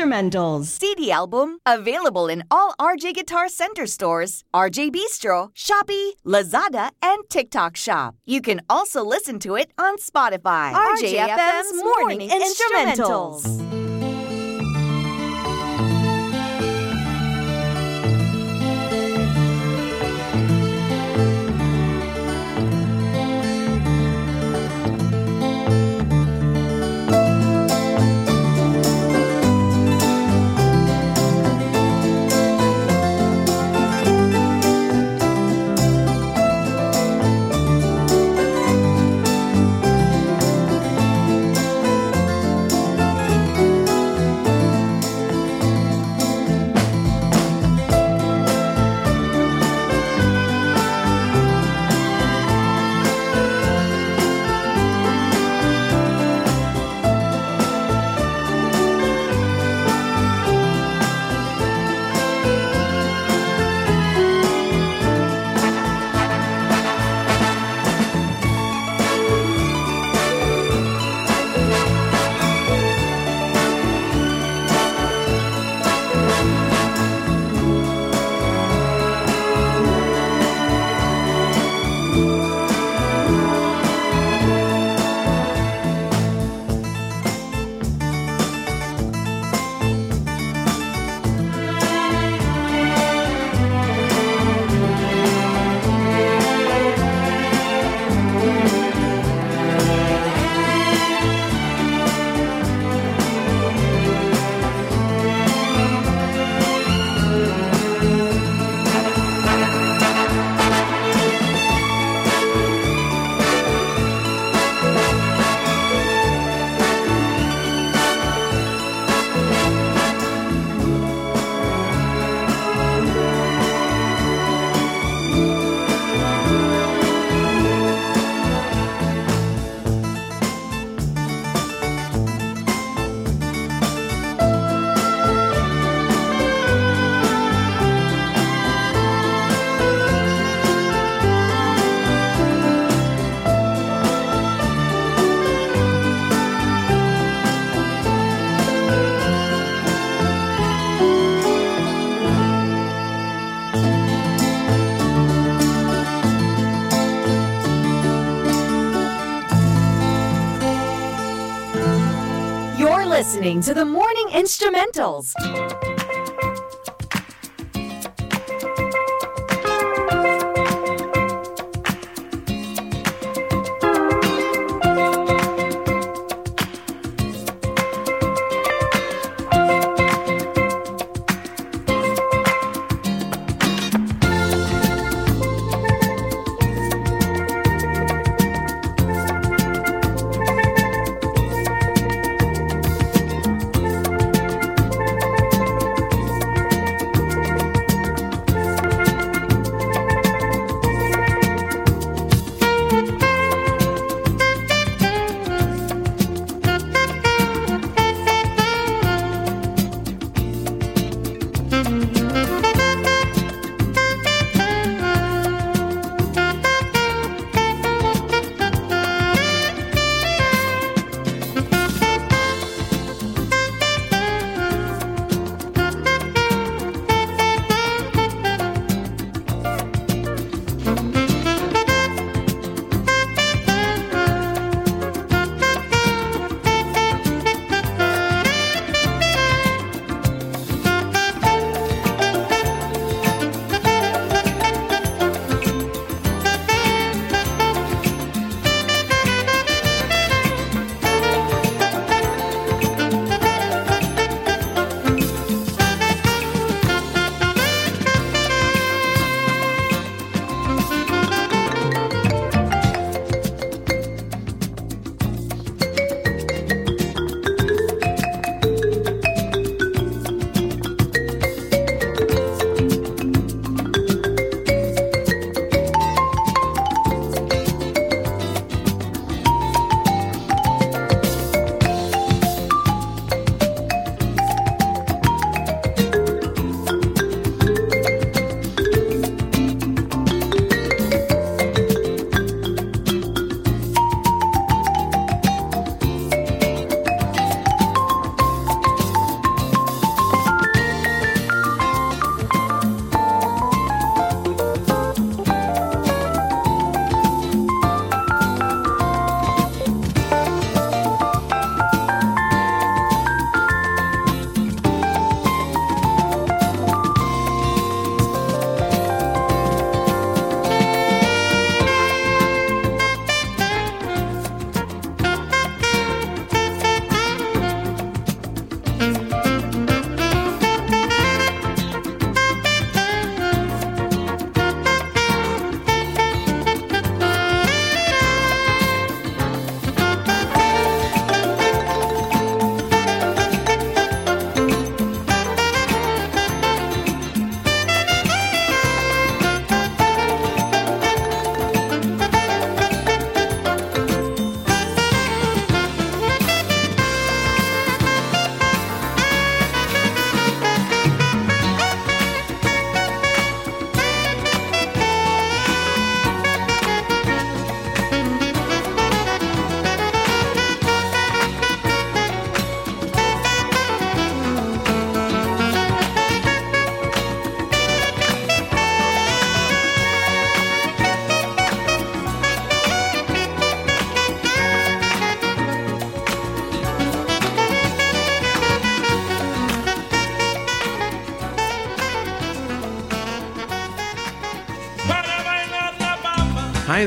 Instrumentals. CD album available in all RJ Guitar Center stores, RJ Bistro, Shopee, Lazada, and TikTok Shop. You can also listen to it on Spotify. RJFM's Morning Instrumentals. You're to the Morning Instrumentals.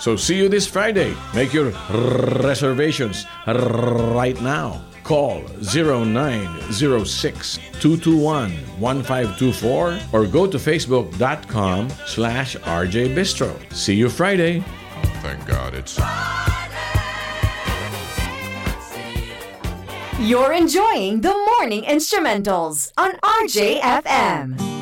So see you this Friday. Make your reservations right now. Call 0906 221 1524 or go to facebook.com slash RJ Bistro. See you Friday. Thank God it's. You're enjoying the morning instrumentals on RJFM.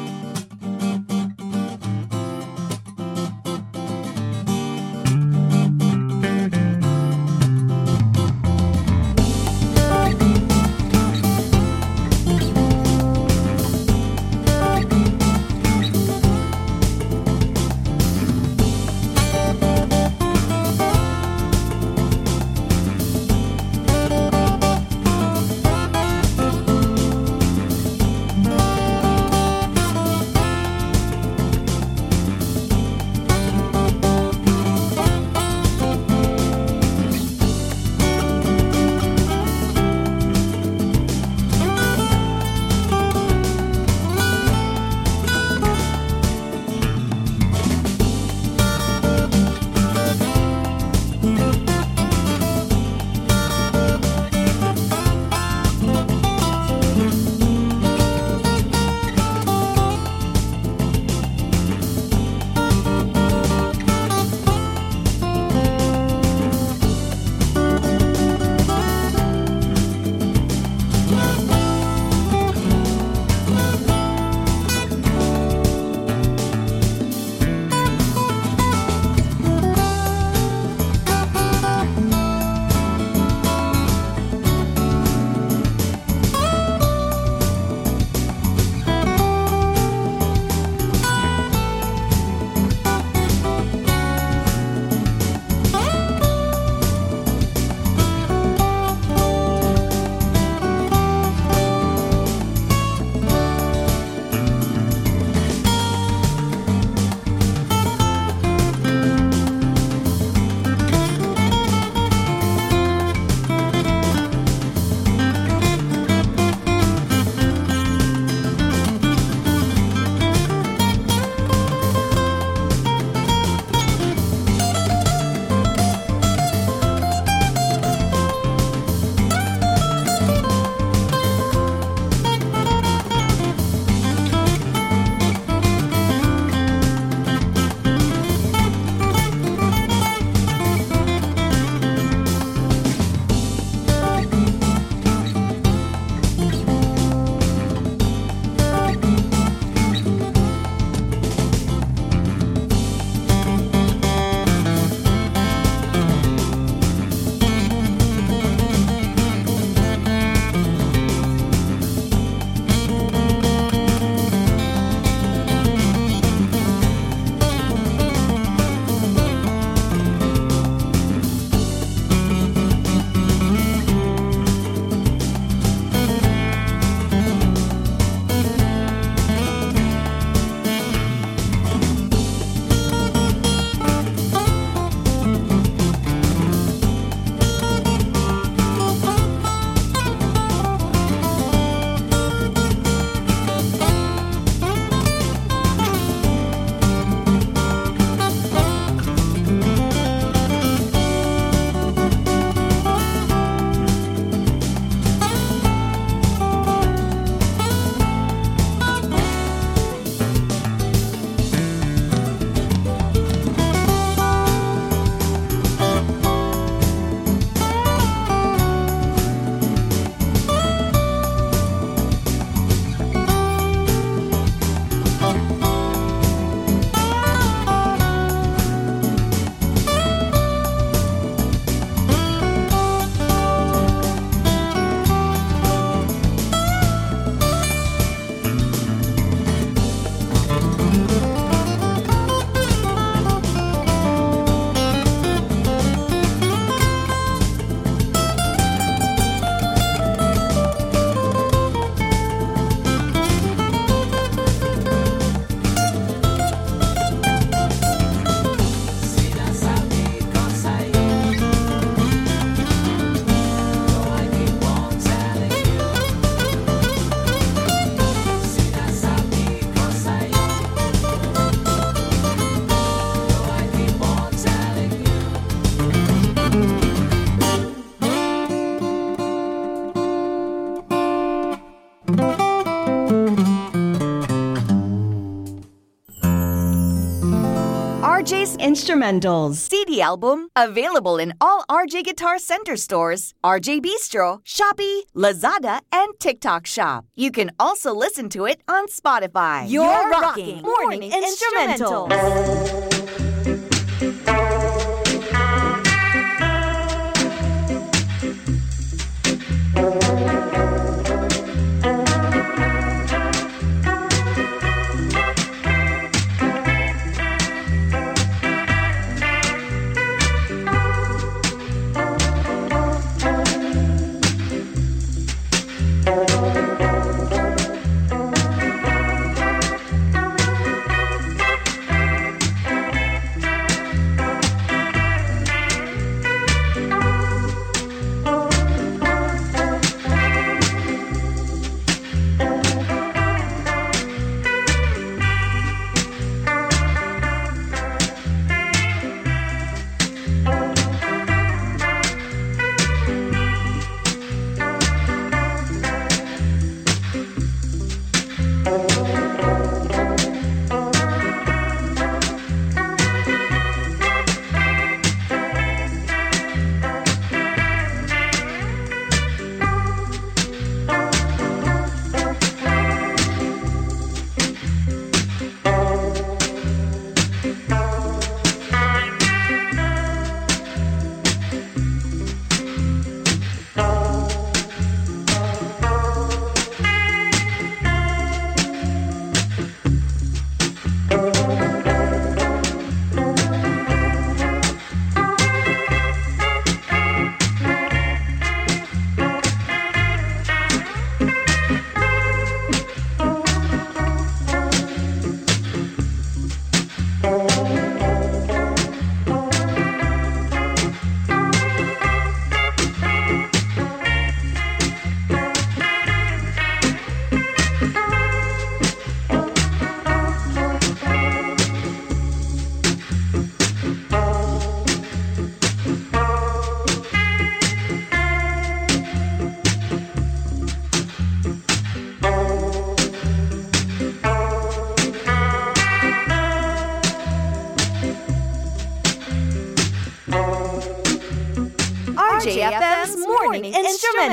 Instrumentals. CD album available in all RJ Guitar Center stores, RJ Bistro, Shopee, Lazada, and TikTok Shop. You can also listen to it on Spotify. You're rocking Morning Instrumental.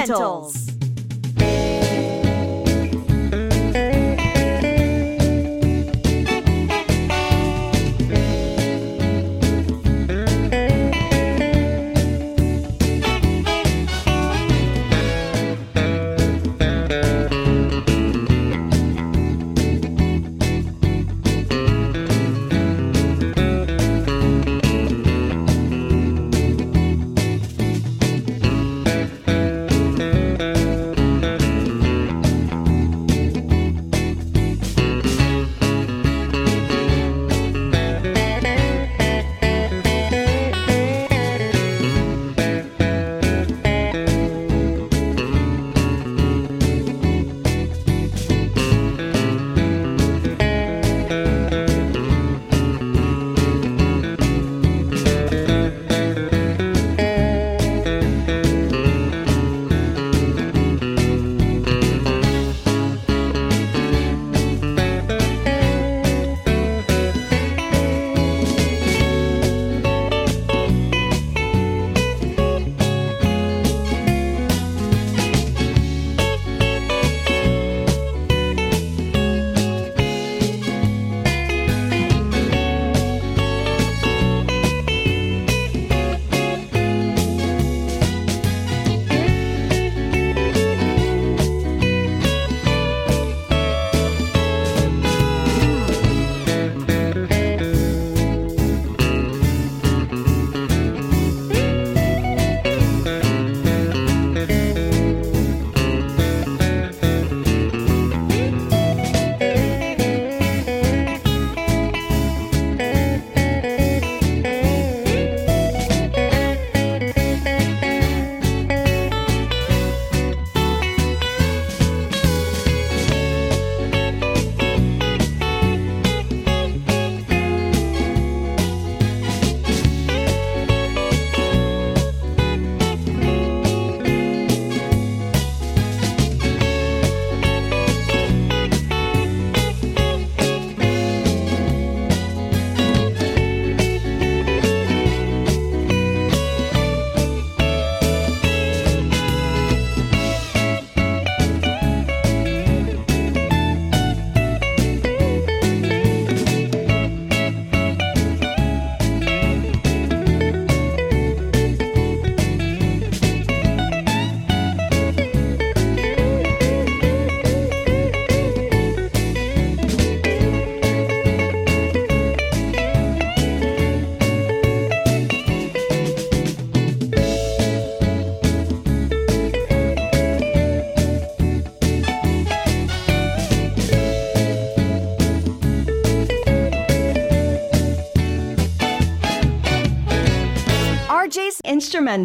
Instrumentals.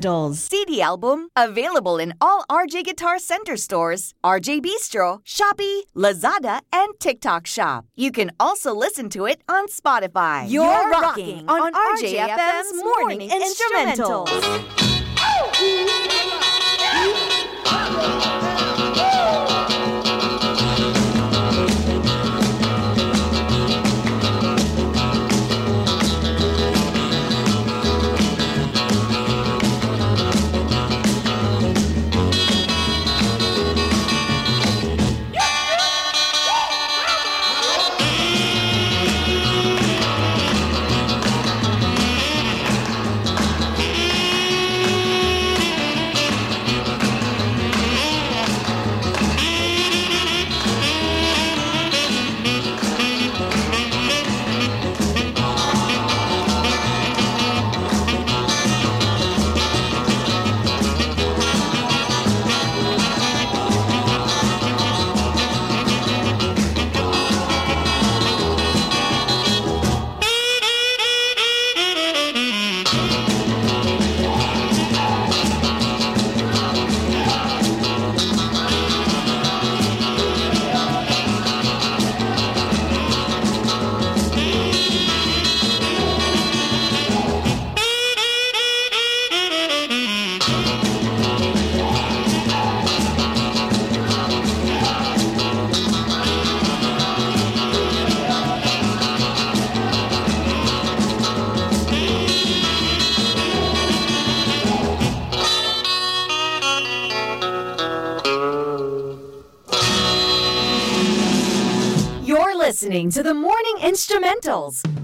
Instrumentals. CD album available in all RJ Guitar Center stores, RJ Bistro, Shopee, Lazada, and TikTok Shop. You can also listen to it on Spotify. You're rocking on RJFM's Morning Instrumentals. You're listening to the Morning Instrumentals.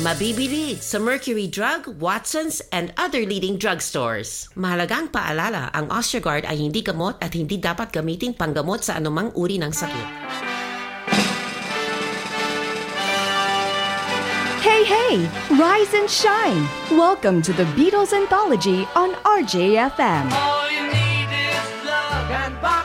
Mabibili sa Mercury Drug, Watson's, and other leading drugstores. Mahalagang paalala, ang Osteogard ay hindi gamot at hindi dapat gamiting panggamot sa anumang uri ng sakit. Hey, hey! Rise and shine! Welcome to the Beatles Anthology on RJFM. All you need is love and mommy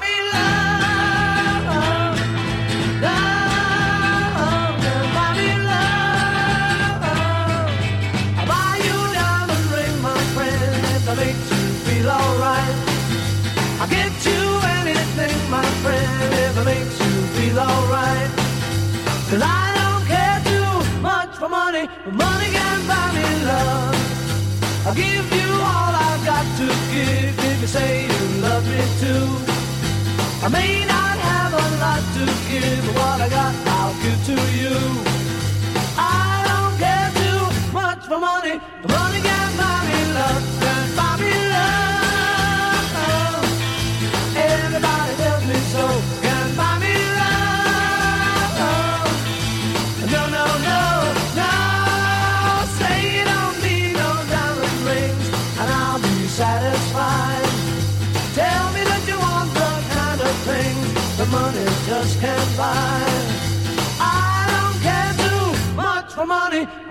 money can buy me love I'll give you all I've got to give if you say you love me too. I may not have a lot to give, but what I got I'll give to you. I don't care too much for money, money can buy me love, can buy me just. I don't care too much for money.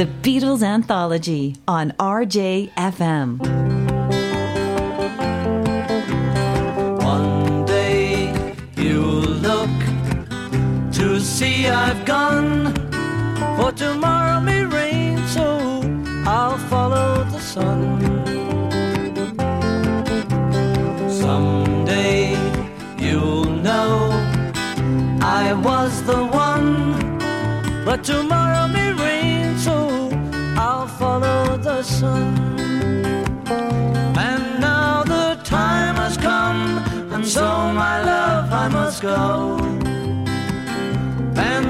The Beatles Anthology on RJFM. One day you'll look to see I've gone. For tomorrow may rain, so I'll follow the sun. Someday you'll know I was the one. But tomorrow sun. And now the time has come, and so my love I must go. And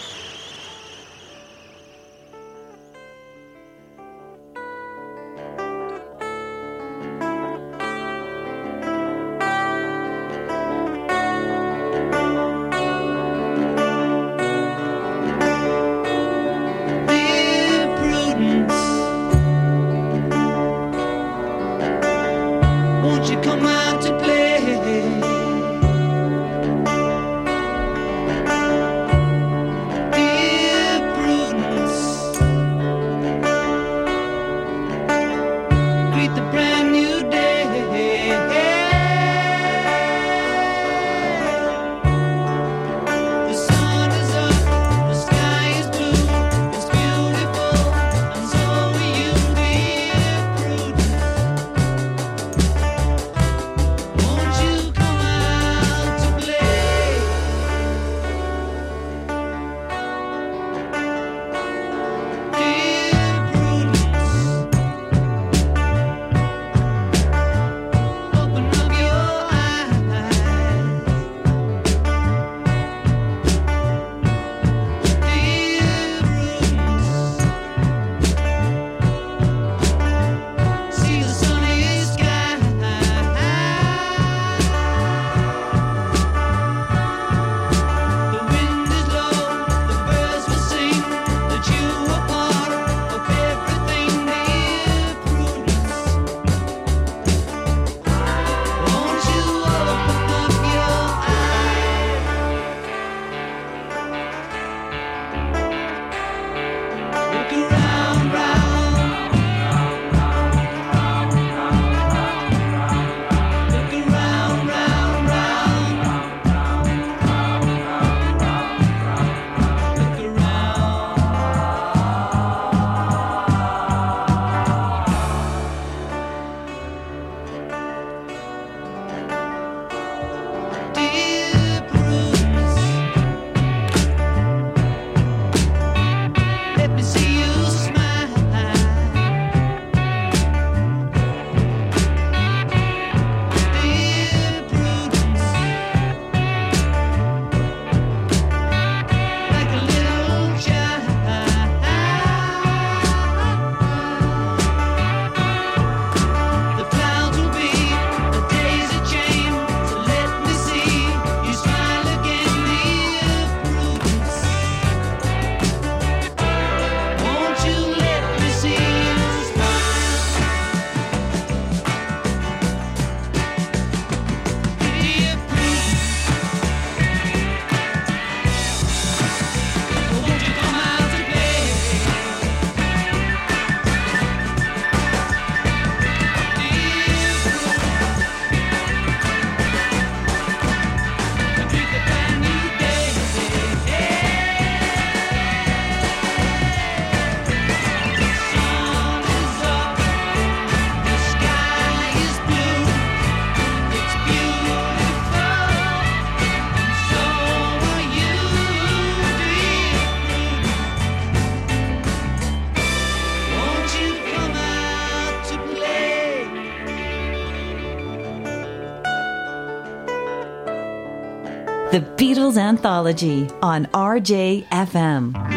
Anthology on RJFM.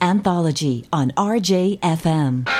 Anthology on RJFM.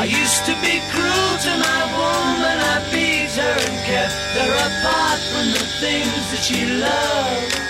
I used to be cruel to my woman, I beat her and kept her apart from the things that she loved.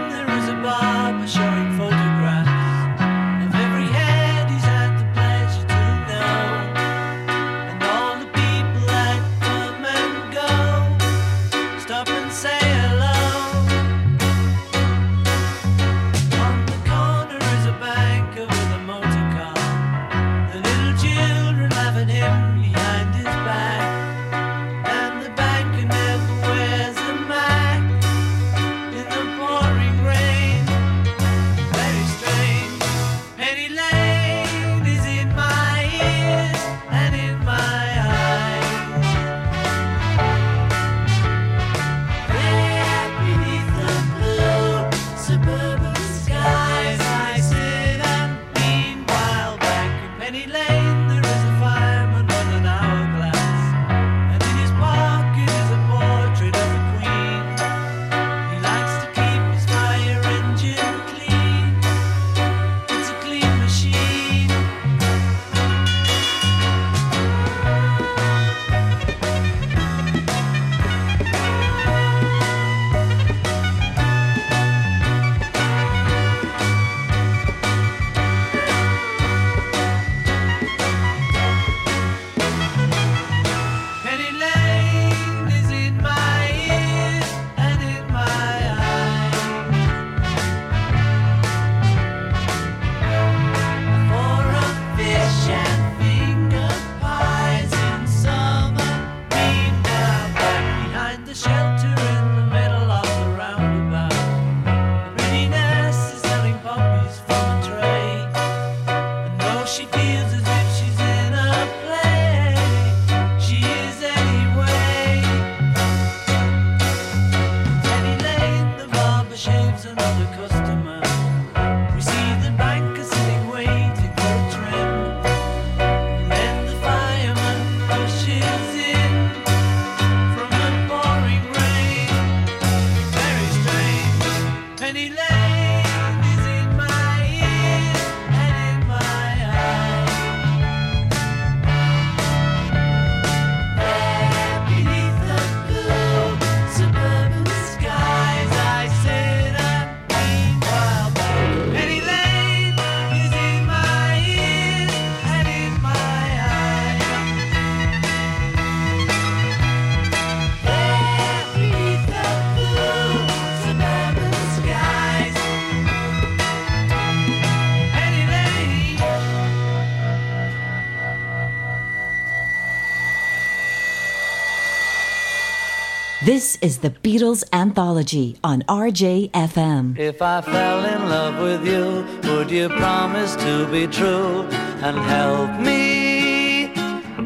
This is the Beatles Anthology on RJFM. If I fell in love with you, would you promise to be true and help me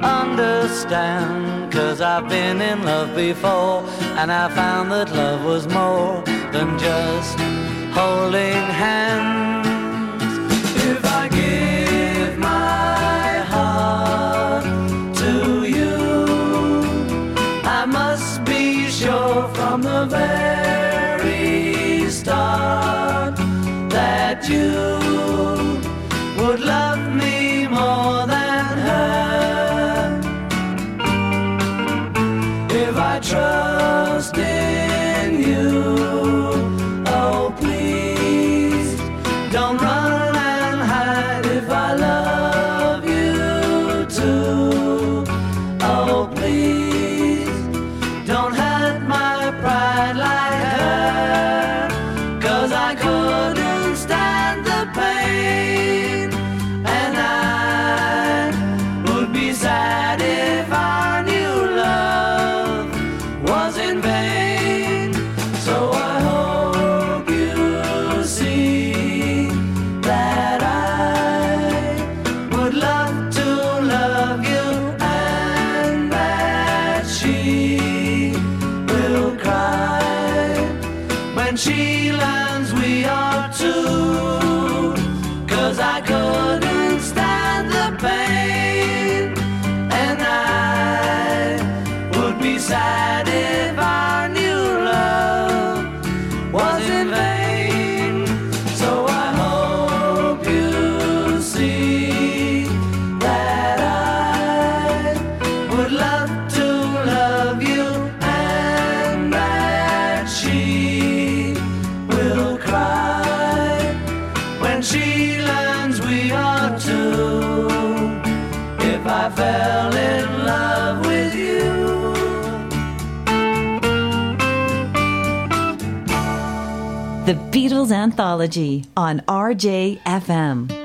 understand? Cause I've been in love before and I found that love was more than just holding hands. the very start that you Anthology on RJFM.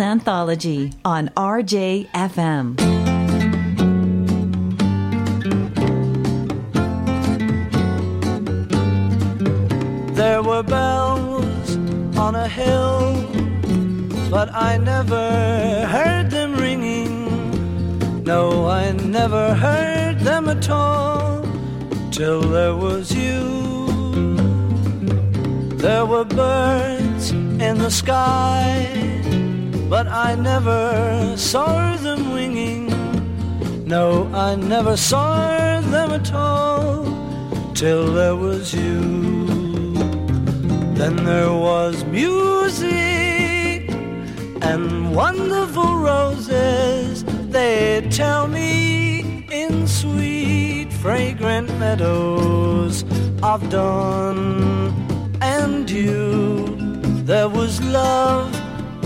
Anthology on RJFM. There were bells on a hill, but I never heard them ringing. No, I never heard them at all till there was you. There were birds in the sky, but I never saw them winging. No, I never saw them at all till there was you. Then there was music and wonderful roses. They tell me in sweet, fragrant meadows of dawn and you. There was love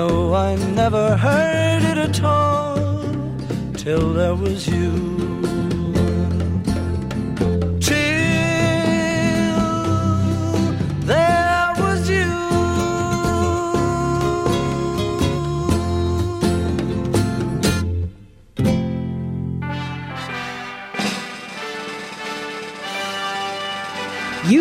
No, I never heard it at all till there was you.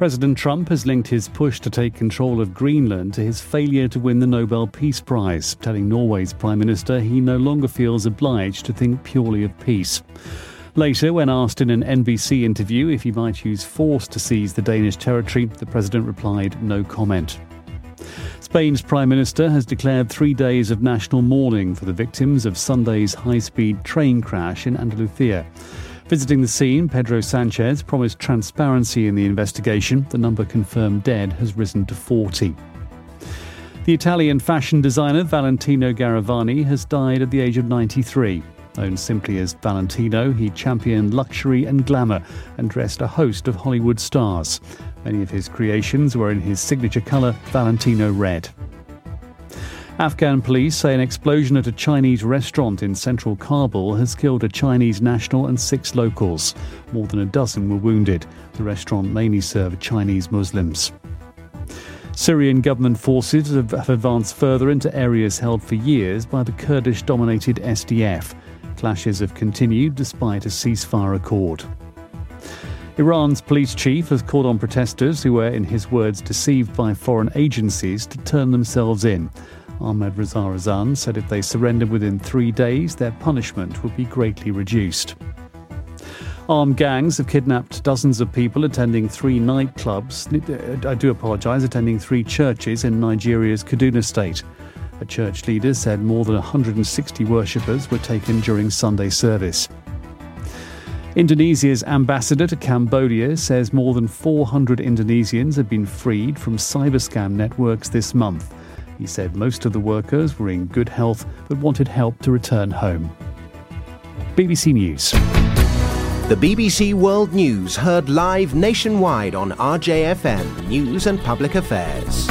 President Trump has linked his push to take control of Greenland to his failure to win the Nobel Peace Prize, telling Norway's Prime Minister he no longer feels obliged to think purely of peace. Later, when asked in an NBC interview if he might use force to seize the Danish territory, the president replied, no comment. Spain's Prime Minister has declared three days of national mourning for the victims of Sunday's high speed train crash in Andalusia. Visiting the scene, Pedro Sanchez promised transparency in the investigation. The number confirmed dead has risen to 40. The Italian fashion designer Valentino Garavani has died at the age of 93. Known simply as Valentino, he championed luxury and glamour and dressed a host of Hollywood stars. Many of his creations were in his signature colour, Valentino Red. Afghan police say an explosion at a Chinese restaurant in central Kabul has killed a Chinese national and six locals. More than a dozen were wounded. The restaurant mainly served Chinese Muslims. Syrian government forces have advanced further into areas held for years by the Kurdish dominated SDF. Clashes have continued despite a ceasefire accord. Iran's police chief has called on protesters who were, in his words, deceived by foreign agencies to turn themselves in. Ahmed Reza Radan said if they surrender within three days, their punishment would be greatly reduced. Armed gangs have kidnapped dozens of people attending three nightclubs. I do apologise, attending three churches in Nigeria's Kaduna state. A church leader said more than 160 worshippers were taken during Sunday service. Indonesia's ambassador to Cambodia says more than 400 Indonesians have been freed from cyber scam networks this month. He said most of the workers were in good health but wanted help to return home. BBC News. The BBC World News heard live nationwide on RJFM News and Public Affairs.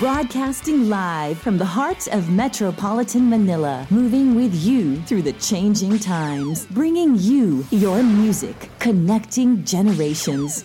Broadcasting live from the heart of metropolitan Manila, moving with you through the changing times, bringing you your music, connecting generations.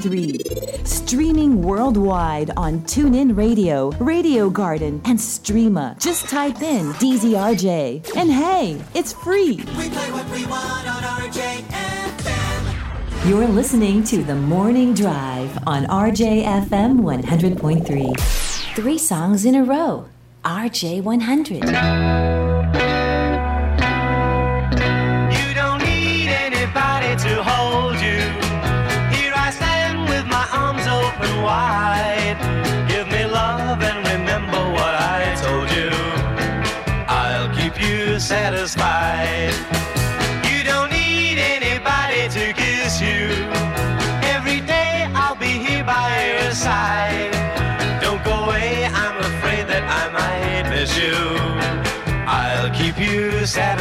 Streaming worldwide on TuneIn Radio, Radio Garden, and Streema. Just type in DZRJ. And hey, it's free. You're listening to The Morning Drive on RJFM 100.3. Three songs in a row. RJ100.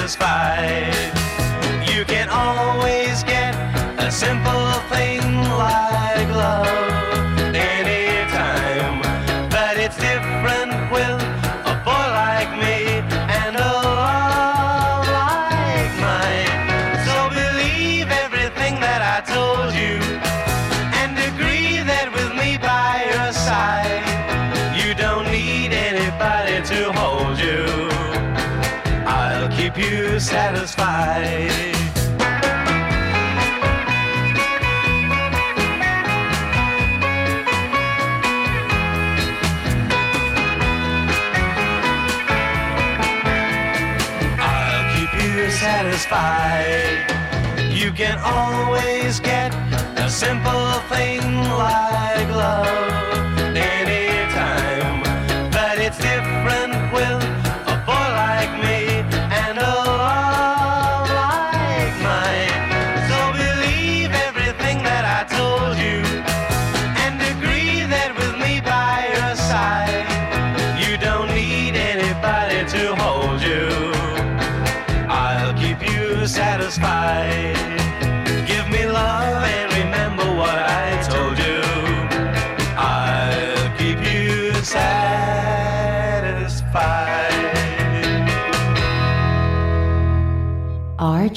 Satisfied. You can always get a simple thing satisfied. You can always get a simple thing like love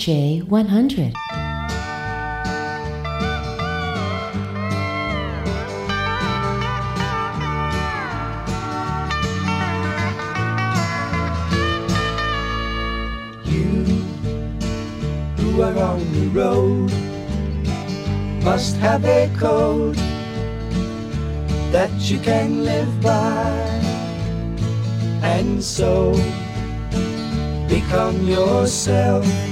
RJ100. on the road must have a code that you can live by and so become yourself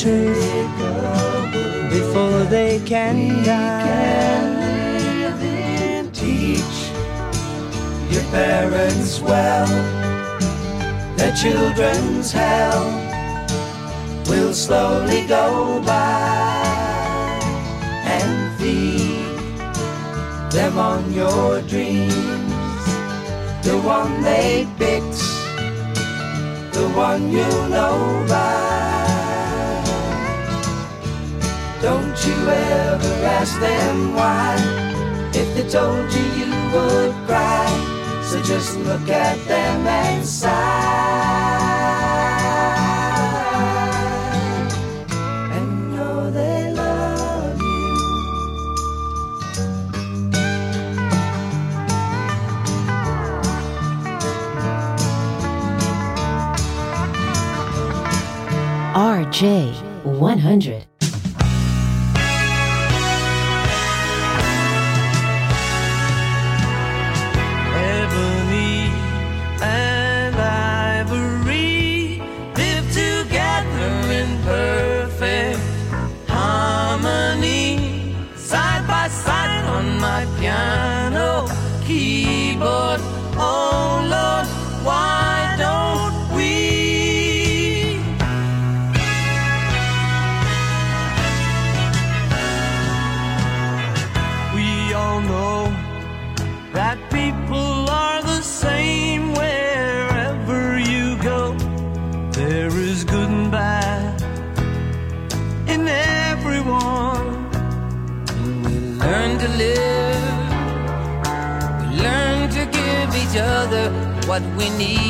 Truth before they can die. Teach your parents well, their children's hell will slowly go by and feed them on your dreams. The one they picked, the one you know by. Don't you ever ask them why, if they told you you would cry. So just look at them and sigh. And know they love you. RJ 100. What we need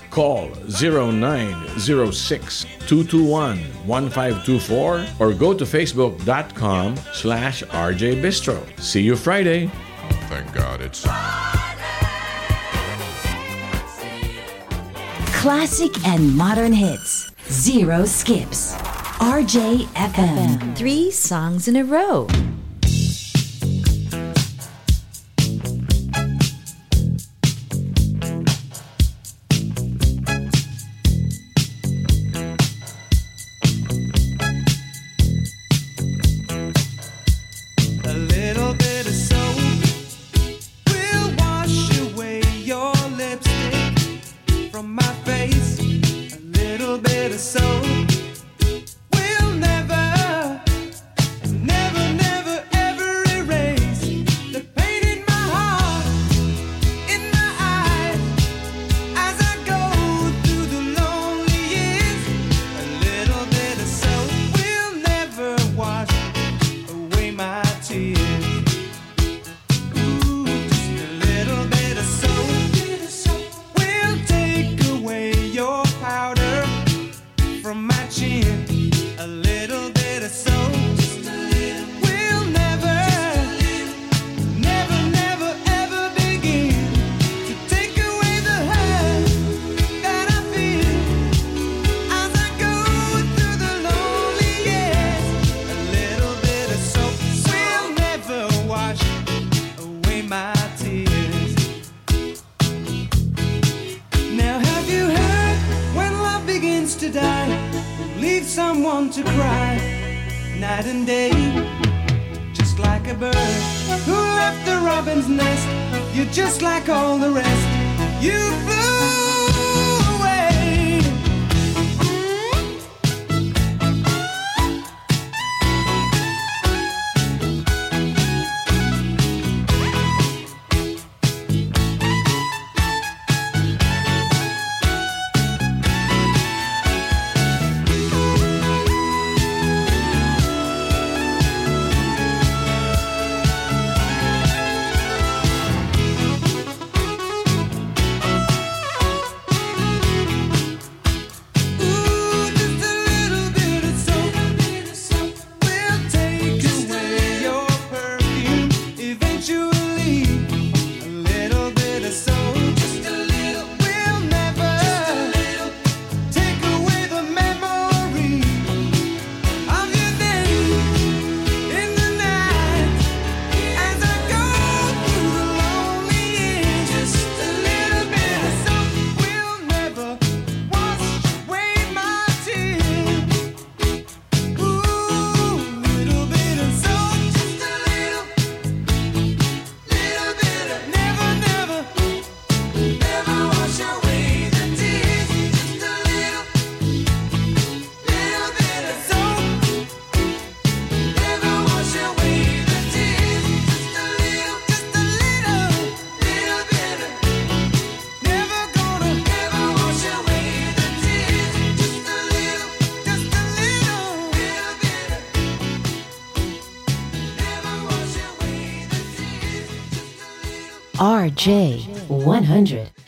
Call 0906 221 1524 or go to facebook.com slash RJ Bistro. See you Friday. Thank God it's. Classic and modern hits. Zero skips. RJ FM. Three songs in a row. To die, leave someone to cry night and day? Just like a bird who left the robin's nest, you're just like all the rest. You J100.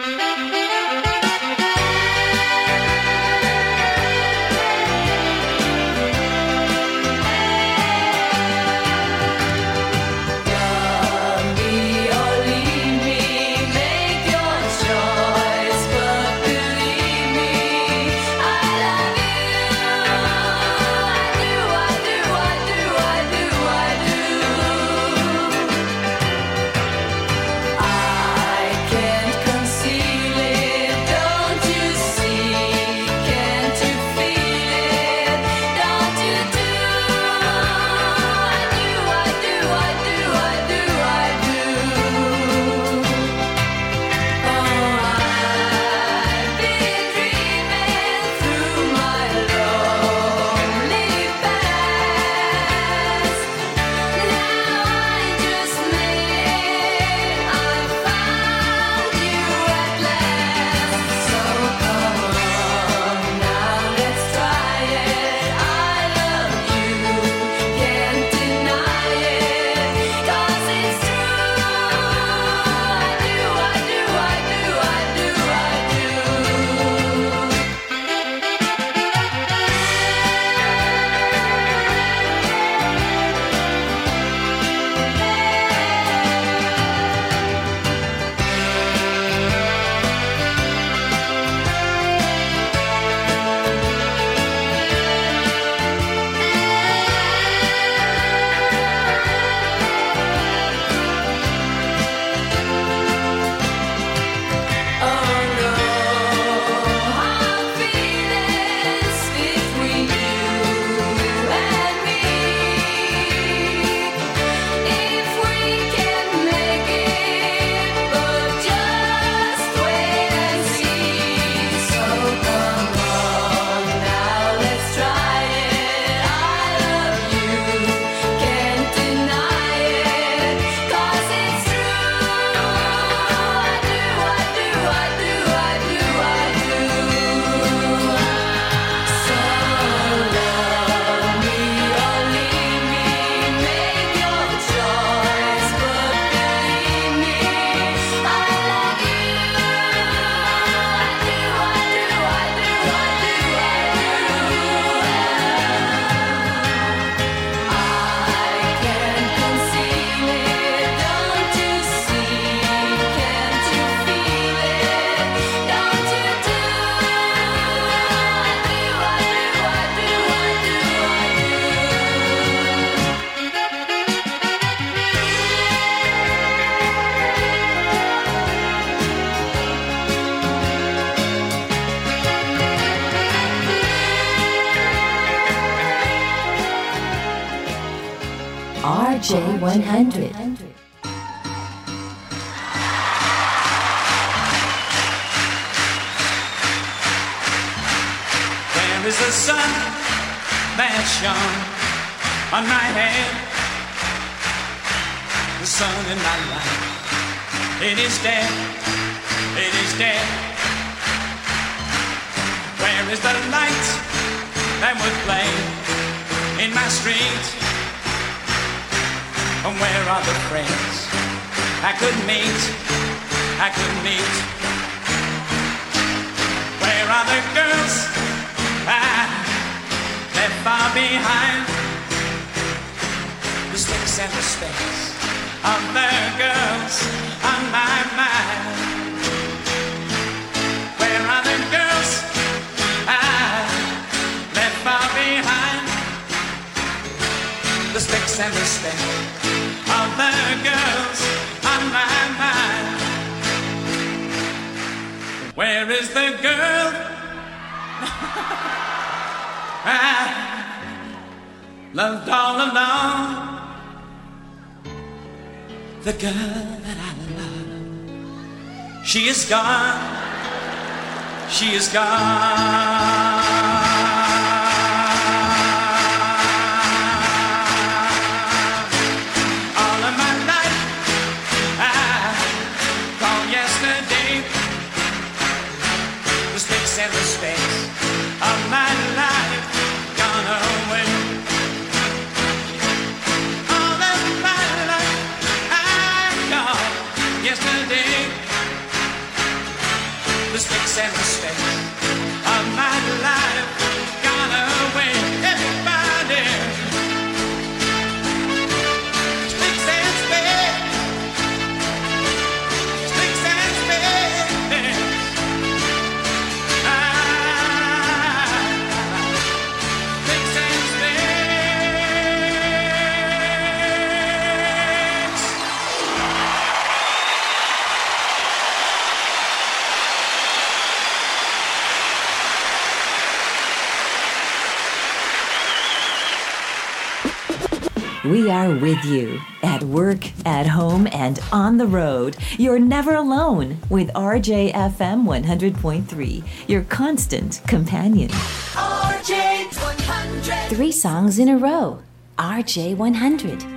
Are with you at work, at home, and on the road. You're never alone with RJFM 100.3, your constant companion. RJ 100. Three songs in a row. RJ 100.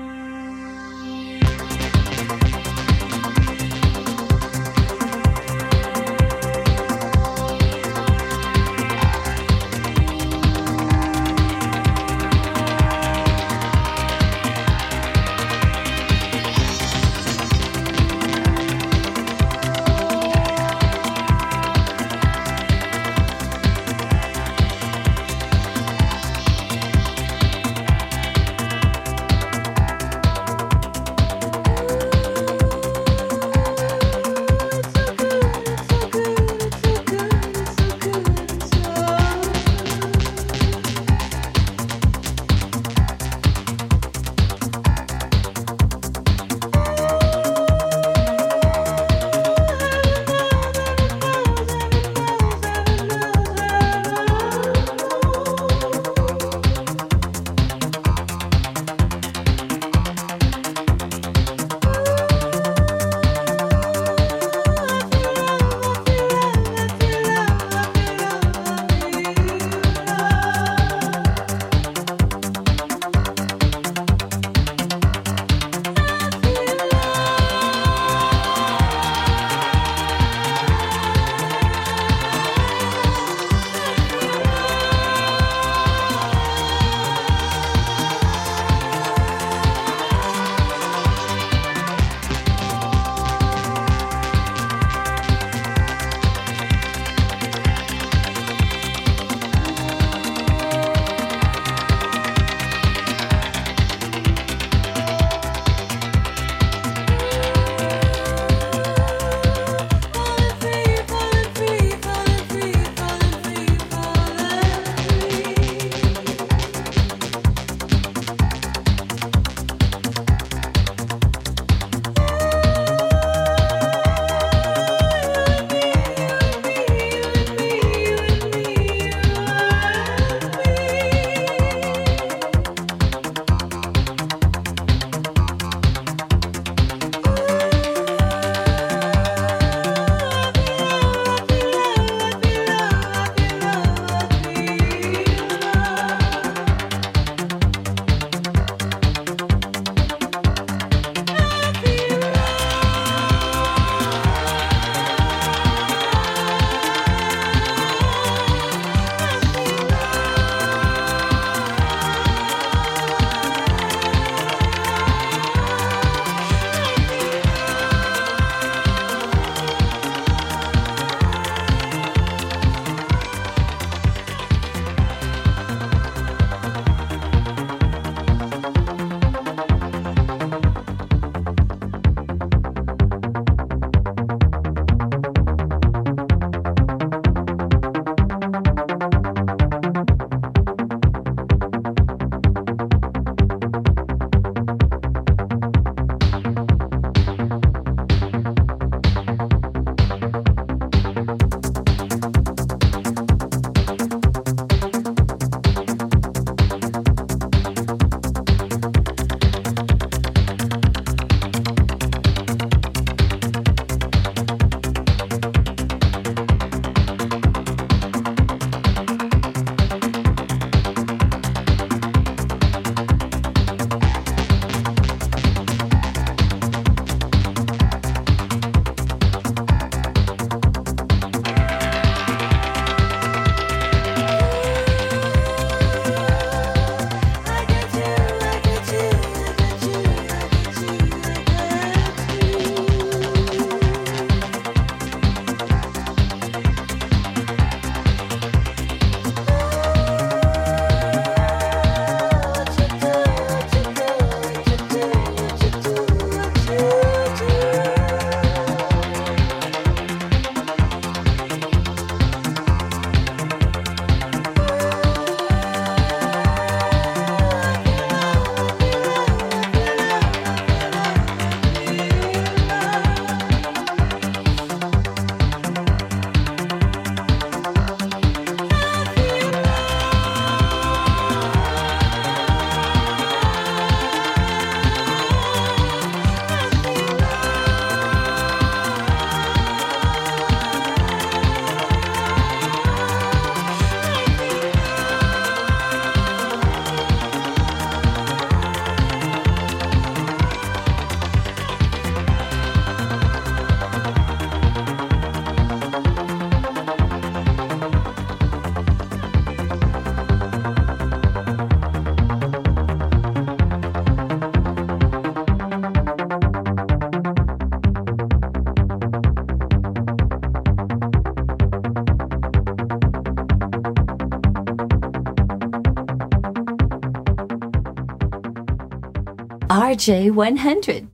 J100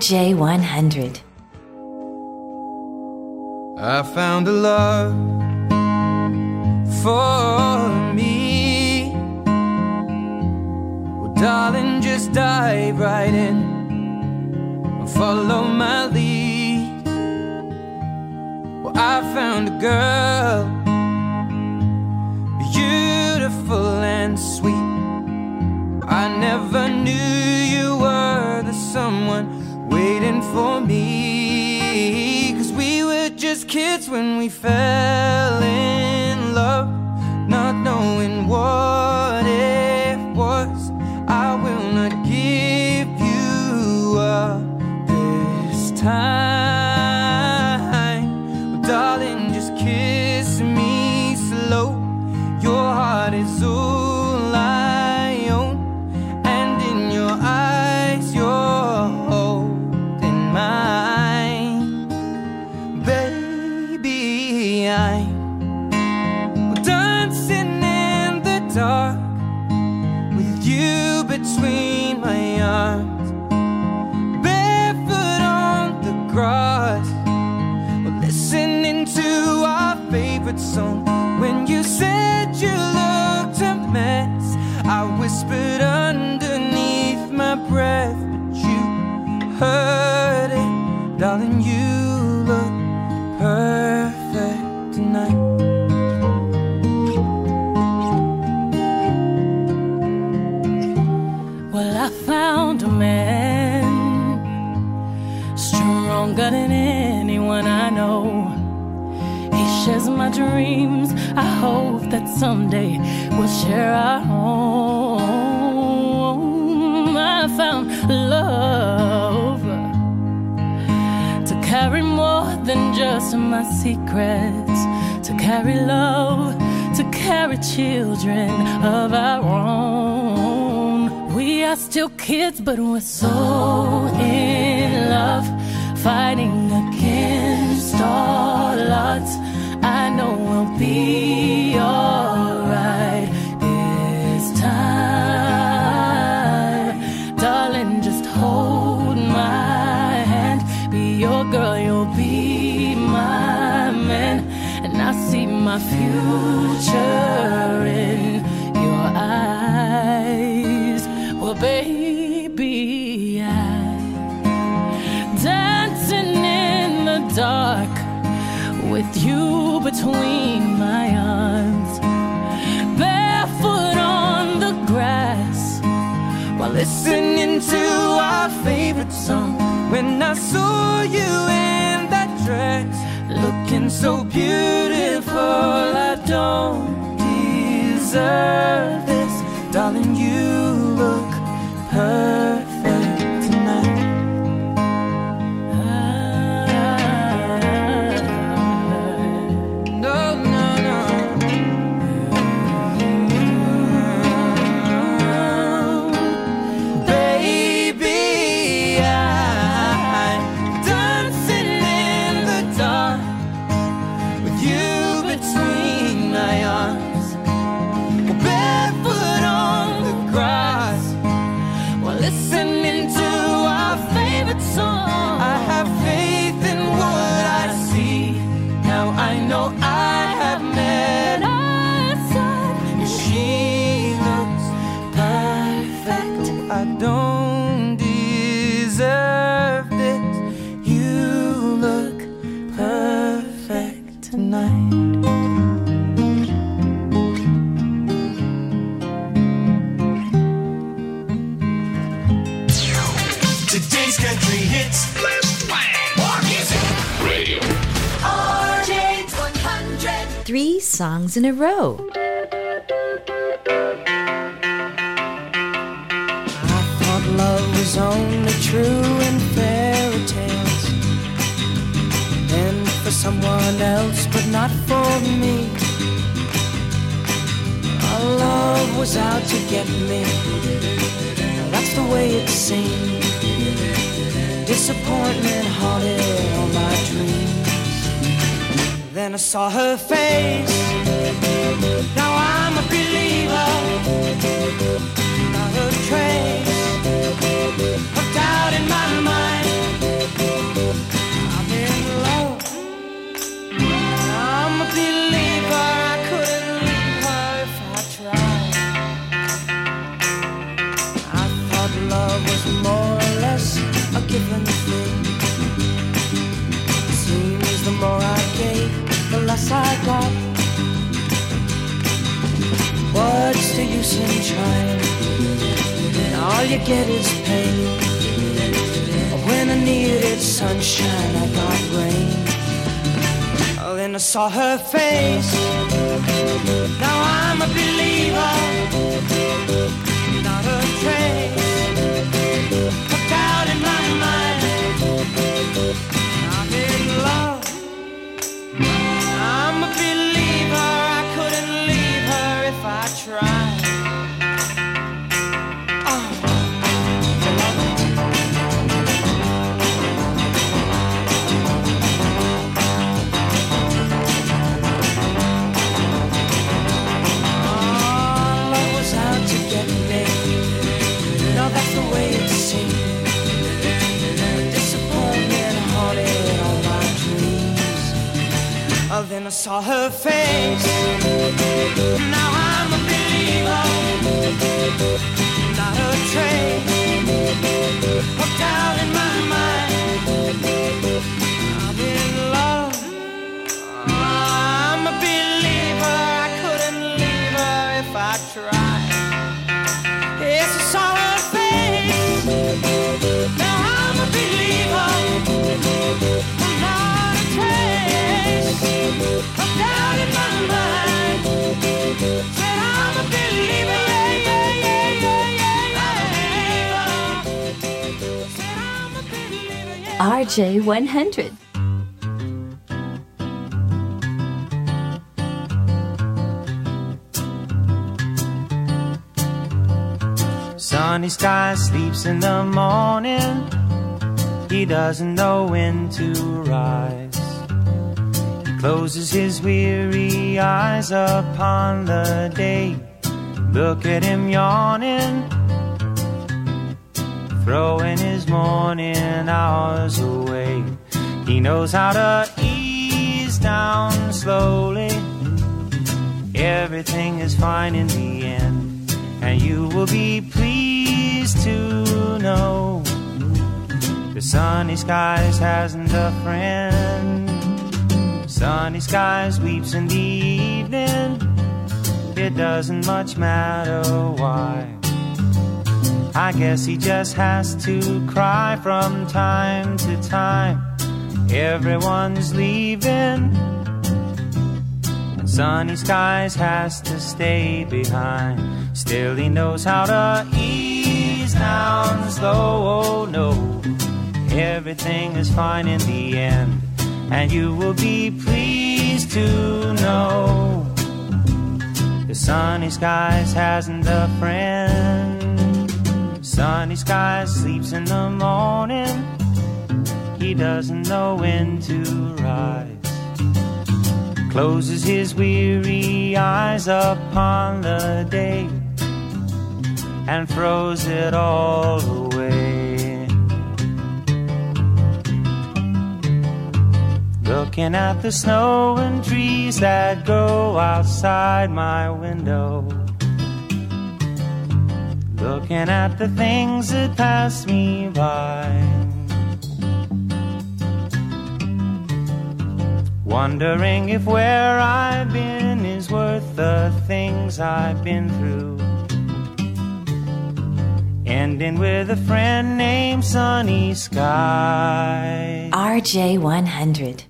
RJ100. I found a love for me. Well, darling, just dive right in and follow my lead. Well, I found a girl. Are still kids, but we're so in love, fighting against all odds. I know we'll be alright this time. Darling, just hold my hand. Be your girl, you'll be my man. And I see my future dark with you between my arms, barefoot on the grass while listening to our favorite song. When I saw you in that dress, looking so beautiful, I don't deserve this, darling. You look perfect songs in a row. I thought love was only true in fairy tales. And for someone else, but not for me. Our love was out to get me. That's the way it seemed. Disappointment haunted all my dreams. Then I saw her face. Now I'm a believer. Not a trace of doubt in my mind. What's the use in trying? All you get is pain. When I needed sunshine, I got rain. Oh, then I saw her face. Now I'm a believer. Not a trace 100. Sunny sky sleeps in the morning. He doesn't know when to rise. He closes his weary eyes upon the day. Look at him yawning, throwing his morning hours away. He knows how to ease down slowly. Everything is fine in the end, and you will be pleased to know the sunny skies hasn't a friend. Sunny skies weeps in the evening. It doesn't much matter why. I guess he just has to cry from time to time. Everyone's leaving. Sunny skies has to stay behind. Still, he knows how to ease down slow. Oh no, everything is fine in the end. And you will be pleased to know the sunny skies hasn't a friend. Sunny skies sleeps in the morning. He doesn't know when to rise. Closes his weary eyes upon the day and throws it all away. Looking at the snow and trees that grow outside my window. Looking at the things that pass me by. Wondering if where I've been is worth the things I've been through. Ending with a friend named Sunny Sky. RJ100.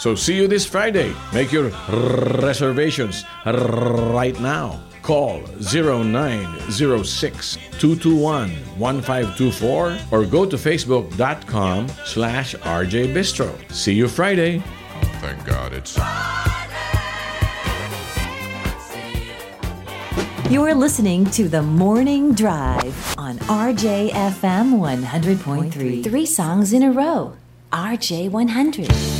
So see you this Friday. Make your reservations right now. Call 0906 221 1524 or go to facebook.com slash RJ Bistro. See you Friday. Thank God it's. You're listening to The Morning Drive on RJFM 100.3. Three songs in a row. RJ 100.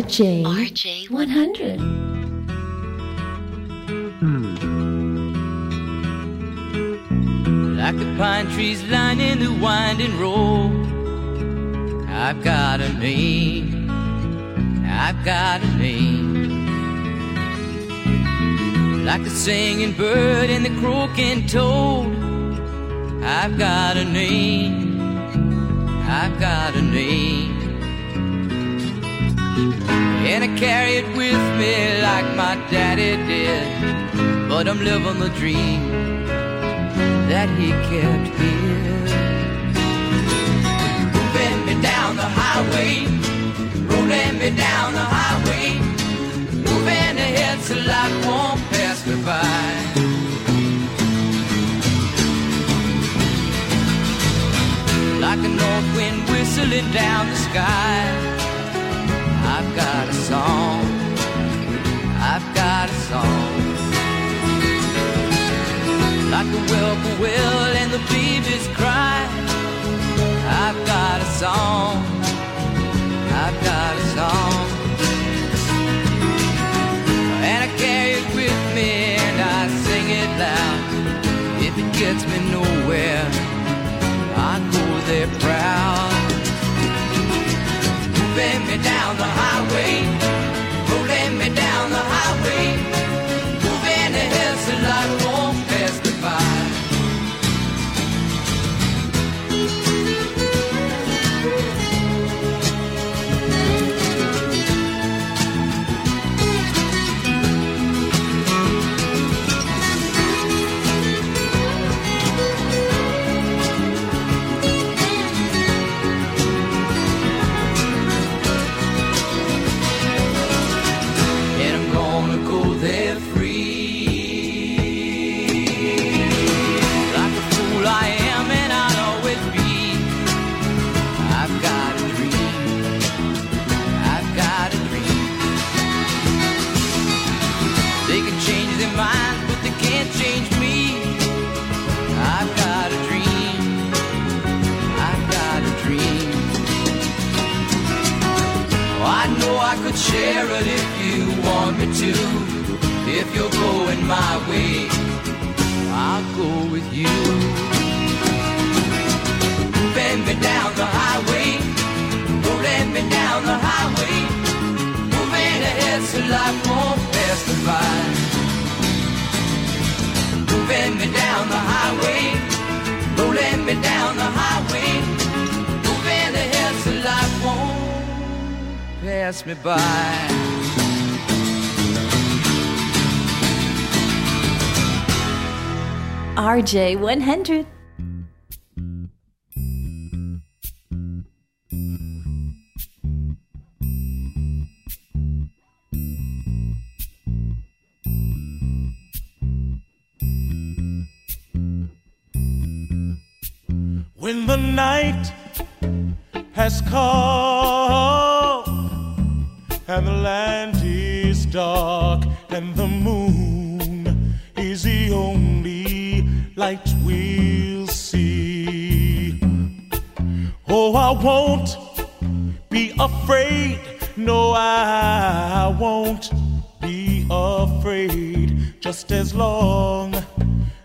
RJ. RJ 100. Like the pine trees lining the winding road. I've got a name. I've got a name. like the singing bird and the croaking toad. I've got a name, I've got a name. Carry it with me like my daddy did. But I'm living the dream that he kept here. Moving me down the highway, rolling me down the highway, moving ahead so life won't pass me by. Like a north wind whistling down the sky. I've got a song. I've got a song. Like the whippoorwill and the babies cry. I've got a song. I've got a song. And I carry it with me and I sing it loud. If it gets me nowhere, I go there proud moving me down the highway, rolling me down the highway, moving ahead so life won't share it if you want me to. If you're going my way, pass me by. RJ100. When the night has come and the land is dark and the moon is the only light we'll see. Oh, I won't be afraid. No, I won't be afraid. Just as long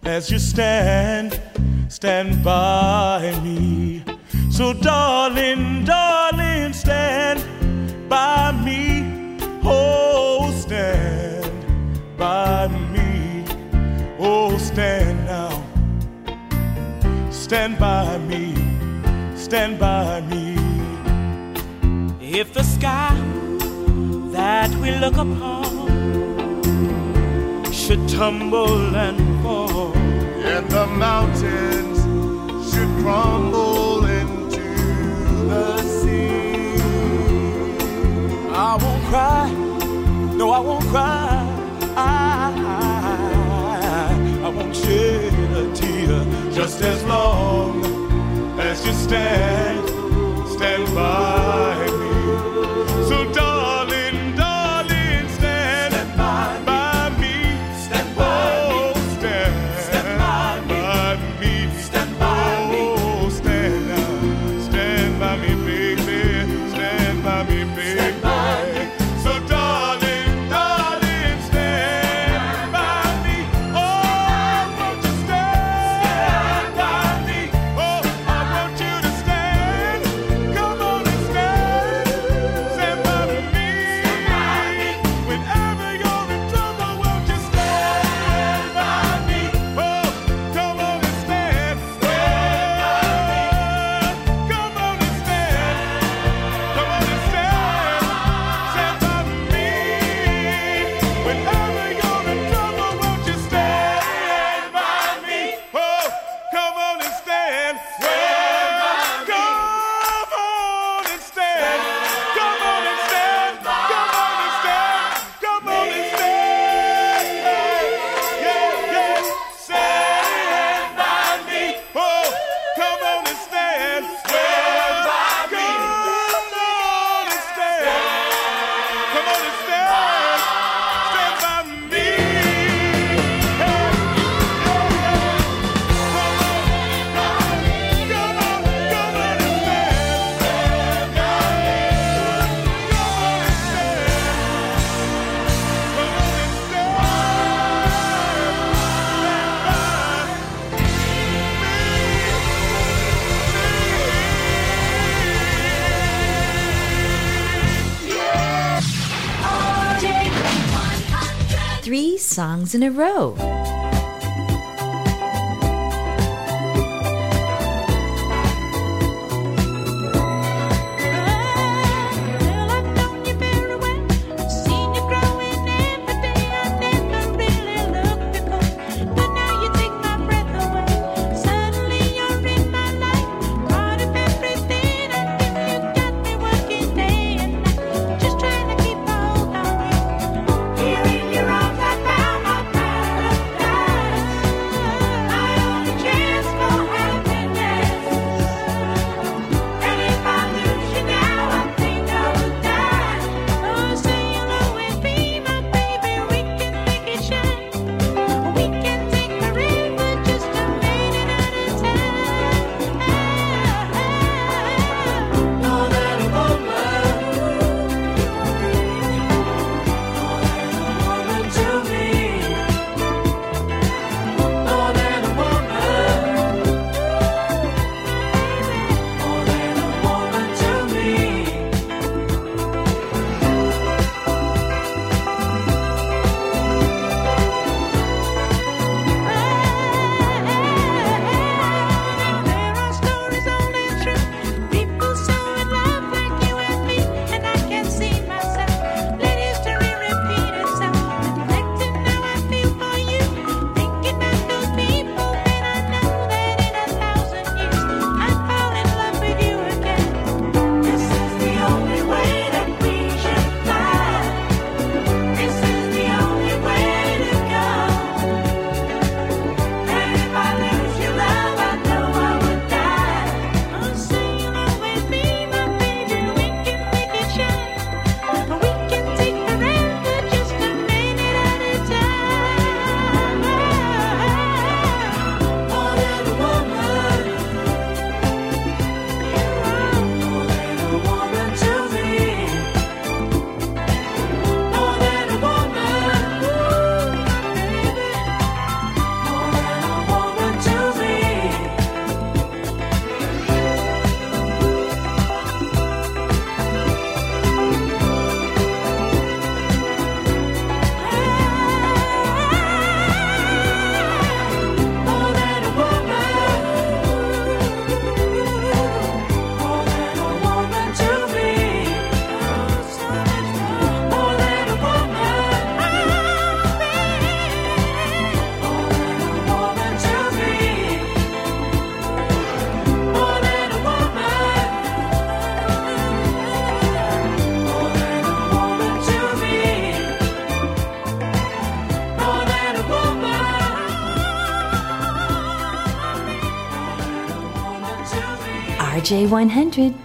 as you stand, stand by me. So, darling, darling, stand by me. Oh, stand by me. Oh, stand now. Stand by me. Stand by me. If the sky that we look upon should tumble and fall, and the mountains should crumble into the sea, I won't cry. No, I won't cry. I, I won't shed a tear just as long as you stand, stand by me. So, darling, songs in a row. RJ100.